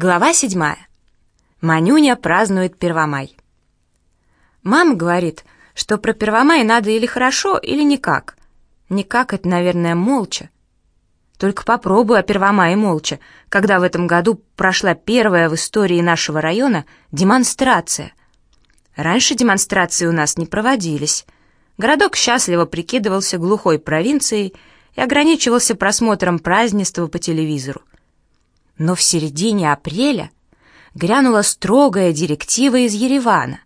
Глава седьмая. Манюня празднует Первомай. Мама говорит, что про Первомай надо или хорошо, или никак. Никак это, наверное, молча. Только попробуй о Первомае молча, когда в этом году прошла первая в истории нашего района демонстрация. Раньше демонстрации у нас не проводились. Городок счастливо прикидывался глухой провинцией и ограничивался просмотром празднества по телевизору. Но в середине апреля грянула строгая директива из Еревана,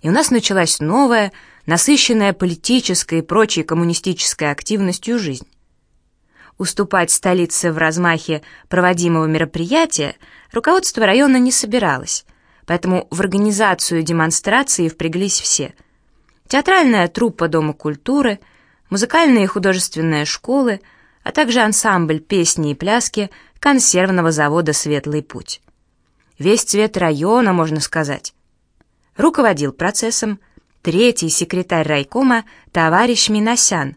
и у нас началась новая, насыщенная политической и прочей коммунистической активностью жизнь. Уступать столице в размахе проводимого мероприятия руководство района не собиралось, поэтому в организацию демонстрации впряглись все. Театральная труппа Дома культуры, музыкальные и художественные школы, а также ансамбль песни и пляски – консервного завода «Светлый путь». Весь цвет района, можно сказать. Руководил процессом третий секретарь райкома товарищ Миносян,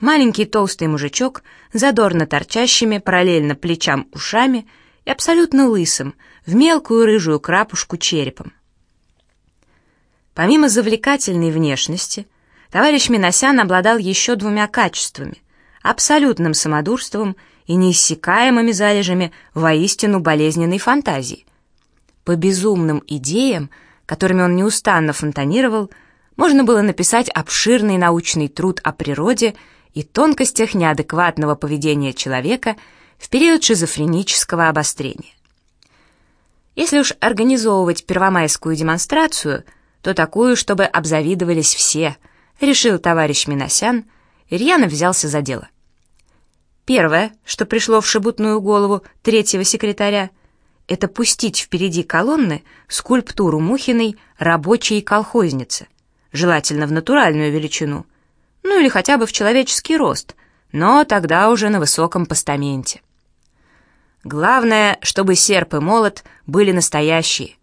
маленький толстый мужичок, задорно торчащими параллельно плечам ушами и абсолютно лысым, в мелкую рыжую крапушку черепом. Помимо завлекательной внешности, товарищ Миносян обладал еще двумя качествами — абсолютным самодурством и неиссякаемыми залежами воистину болезненной фантазии. По безумным идеям, которыми он неустанно фонтанировал, можно было написать обширный научный труд о природе и тонкостях неадекватного поведения человека в период шизофренического обострения. Если уж организовывать первомайскую демонстрацию, то такую, чтобы обзавидовались все, решил товарищ Миносян, и взялся за дело. Первое, что пришло в шебутную голову третьего секретаря, это пустить впереди колонны скульптуру Мухиной рабочей колхозницы, желательно в натуральную величину, ну или хотя бы в человеческий рост, но тогда уже на высоком постаменте. Главное, чтобы серп и молот были настоящие.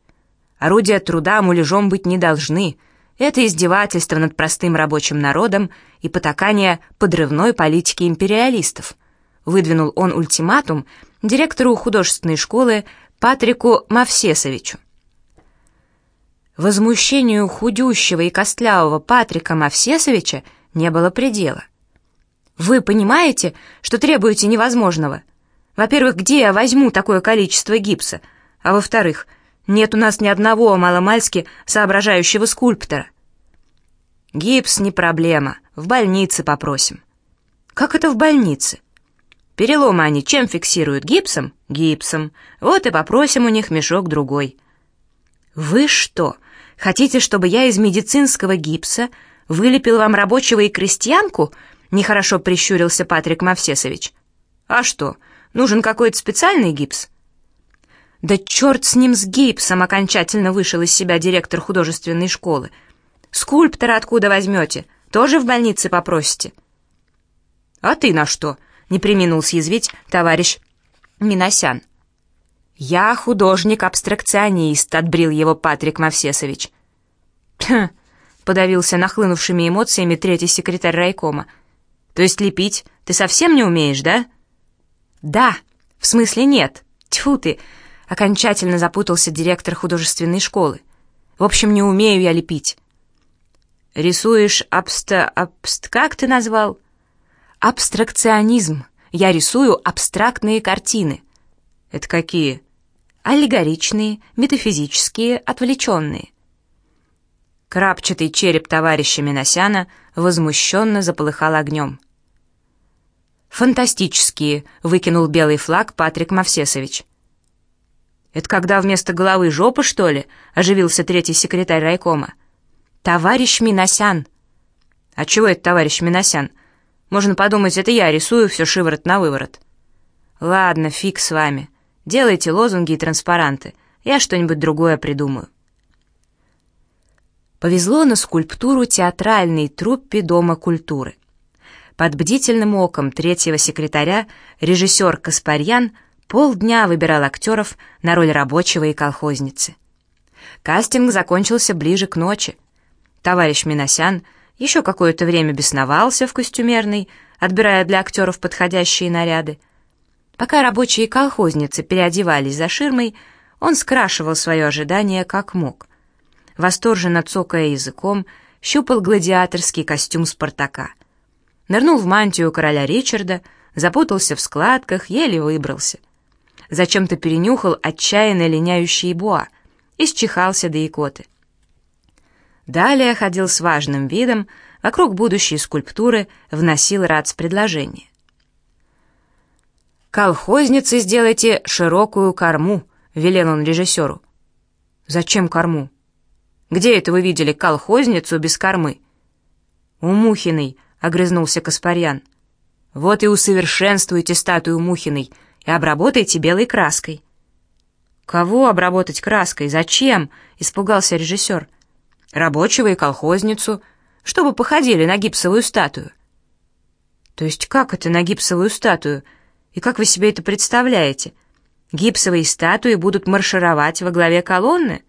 Орудия труда муляжом быть не должны. Это издевательство над простым рабочим народом и потакание подрывной политики империалистов — выдвинул он ультиматум директору художественной школы Патрику Мавсесовичу. Возмущению худющего и костлявого Патрика Мавсесовича не было предела. «Вы понимаете, что требуете невозможного? Во-первых, где я возьму такое количество гипса? А во-вторых, нет у нас ни одного маломальски соображающего скульптора». «Гипс не проблема, в больнице попросим». «Как это в больнице?» Переломы они чем фиксируют? Гипсом? Гипсом. Вот и попросим у них мешок другой. Вы что, хотите, чтобы я из медицинского гипса вылепил вам рабочего и крестьянку? Нехорошо прищурился Патрик Мавсесович. А что, нужен какой-то специальный гипс? Да черт с ним, с гипсом, окончательно вышел из себя директор художественной школы. Скульптора откуда возьмете? Тоже в больнице попросите? А ты на что? Не приминул съязвить товарищ Миносян. «Я художник-абстракционист», — отбрил его Патрик Мавсесович. «Хм», — подавился нахлынувшими эмоциями третий секретарь райкома. «То есть лепить ты совсем не умеешь, да?» «Да, в смысле нет. Тьфу ты!» — окончательно запутался директор художественной школы. «В общем, не умею я лепить». «Рисуешь абста... абст... как ты назвал?» Абстракционизм. Я рисую абстрактные картины. Это какие? Аллегоричные, метафизические, отвлеченные. Крапчатый череп товарища Миносяна возмущенно заполыхал огнем. «Фантастические!» — выкинул белый флаг Патрик Мавсесович. «Это когда вместо головы жопа, что ли?» — оживился третий секретарь райкома. «Товарищ Миносян!» «А чего это товарищ Миносян?» Можно подумать, это я рисую все шиворот на выворот. Ладно, фиг с вами. Делайте лозунги и транспаранты. Я что-нибудь другое придумаю. Повезло на скульптуру театральной труппе Дома культуры. Под бдительным оком третьего секретаря режиссер Каспарьян полдня выбирал актеров на роль рабочего и колхозницы. Кастинг закончился ближе к ночи. Товарищ Миносян — еще какое-то время бесновался в костюмерной, отбирая для актеров подходящие наряды. Пока рабочие колхозницы переодевались за ширмой, он скрашивал свое ожидание как мог. Восторженно цокая языком, щупал гладиаторский костюм Спартака. Нырнул в мантию короля Ричарда, запутался в складках, еле выбрался. Зачем-то перенюхал отчаянно линяющие буа и счехался до икоты. Далее ходил с важным видом, вокруг будущей скульптуры вносил рац предложение. «Колхозницы сделайте широкую корму», — велел он режиссеру. «Зачем корму? Где это вы видели колхозницу без кормы?» «У Мухиной», — огрызнулся Каспарьян. «Вот и усовершенствуйте статую Мухиной и обработайте белой краской». «Кого обработать краской? Зачем?» — испугался режиссер. «Рабочего и колхозницу, чтобы походили на гипсовую статую». «То есть как это на гипсовую статую?» И как вы себе это представляете? Гипсовые статуи будут маршировать во главе колонны?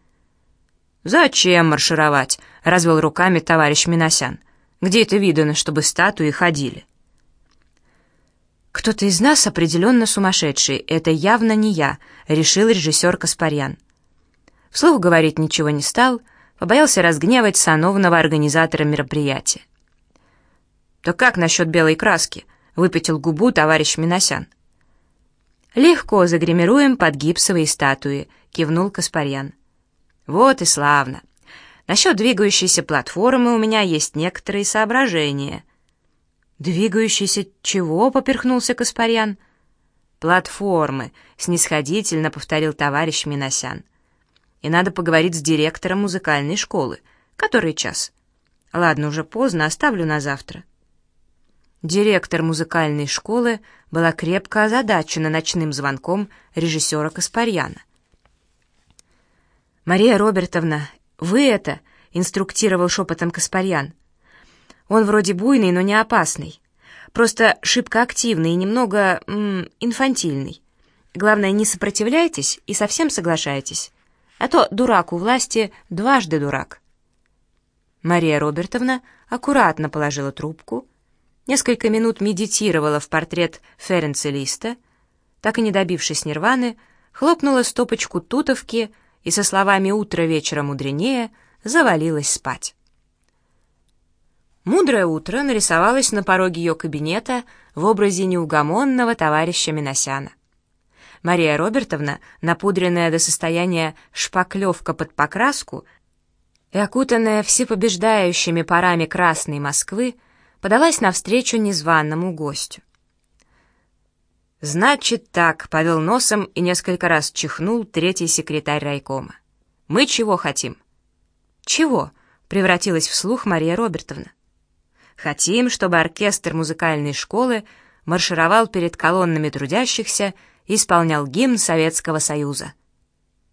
Зачем маршировать? развел руками товарищ Миносян. Где это видано, чтобы статуи ходили? Кто-то из нас определенно сумасшедший. Это явно не я, решил режиссер Каспарьян. Вслух говорить ничего не стал, побоялся разгневать сановного организатора мероприятия. «То как насчет белой краски?» — выпятил губу товарищ Миносян. «Легко загримируем под гипсовые статуи», — кивнул Каспарьян. «Вот и славно. Насчет двигающейся платформы у меня есть некоторые соображения». «Двигающийся чего?» — поперхнулся Каспарьян. «Платформы», — снисходительно повторил товарищ Миносян. «И надо поговорить с директором музыкальной школы. Который час?» «Ладно, уже поздно, оставлю на завтра». Директор музыкальной школы была крепко озадачена ночным звонком режиссера Каспарьяна. «Мария Робертовна, вы это?» — инструктировал шепотом Каспарьян. «Он вроде буйный, но не опасный. Просто шибко активный и немного м -м, инфантильный. Главное, не сопротивляйтесь и совсем соглашайтесь. А то дурак у власти дважды дурак». Мария Робертовна аккуратно положила трубку, несколько минут медитировала в портрет Ференца Листа, так и не добившись нирваны, хлопнула стопочку тутовки и со словами «утро вечера мудренее» завалилась спать. Мудрое утро нарисовалось на пороге ее кабинета в образе неугомонного товарища Миносяна. Мария Робертовна, напудренная до состояния шпаклевка под покраску и окутанная всепобеждающими парами красной Москвы, подалась навстречу незваному гостю. «Значит так», — повел носом и несколько раз чихнул третий секретарь райкома. «Мы чего хотим?» «Чего?» — превратилась в слух Мария Робертовна. «Хотим, чтобы оркестр музыкальной школы маршировал перед колоннами трудящихся исполнял гимн Советского Союза».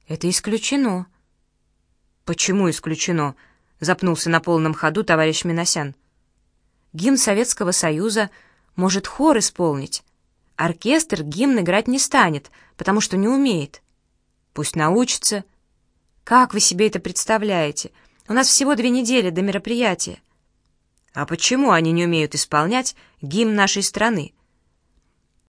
«Это исключено». «Почему исключено?» — запнулся на полном ходу товарищ Миносян. Гимн Советского Союза может хор исполнить. Оркестр гимн играть не станет, потому что не умеет. Пусть научится. Как вы себе это представляете? У нас всего две недели до мероприятия. А почему они не умеют исполнять гимн нашей страны?